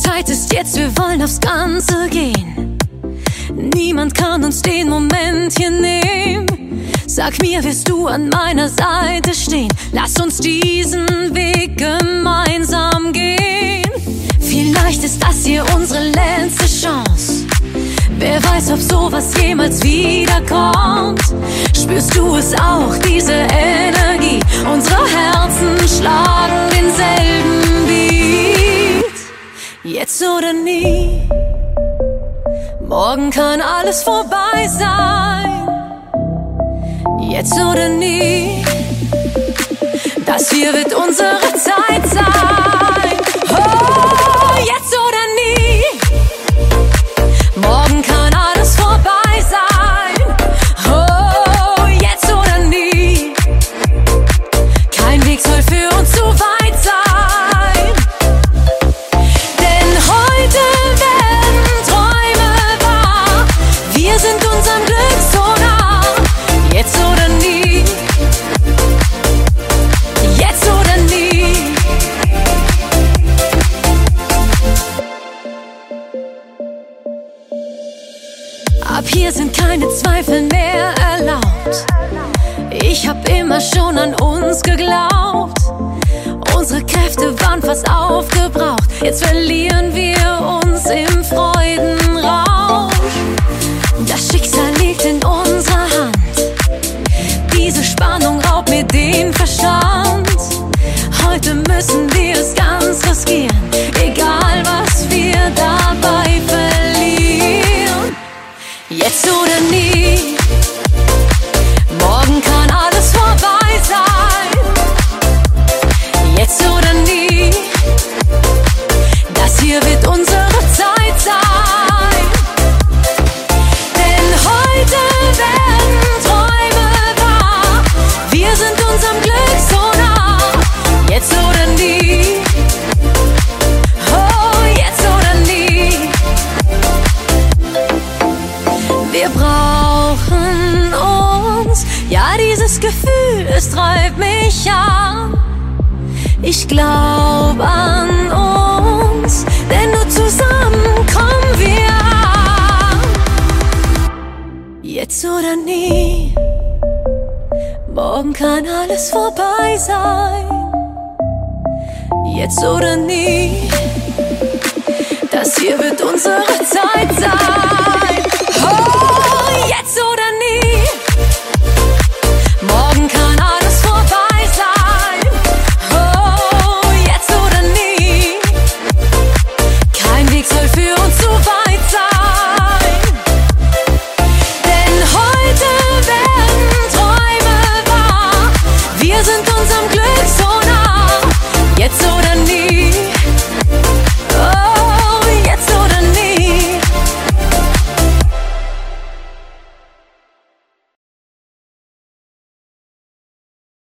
Zeit ist jetzt, wir wollen aufs Ganze gehen. Niemand kann uns den Moment hier nehmen. Sag mir, wirst du an meiner Seite stehen? Lass uns diesen Weg gemeinsam gehen. Vielleicht ist das hier unsere letzte Chance. Wer weiß, ob sowas jemals wiederkommt. Spürst du es auch, diese Energie? Unsere Jetzt oder nie. Morgen kann alles vorbei sein. Jetzt oder nie. Das hier wird unsere Zeit sein. Jetzt oder nie. Jetzt oder nie. Ab hier sind keine Zweifel mehr erlaubt. Ich hab immer schon an uns geglaubt. Unsere Kräfte waren fast aufgebraucht. Jetzt verlieren wir uns im Freudenrausch. Brauchen uns. Ja, dieses Gefühl, es treibt mich an. Ich glaub an uns, denn nur zusammen kommen wir. Jetzt oder nie. Morgen kann alles vorbei sein. Jetzt oder nie. Das hier wird unsere Zeit sein.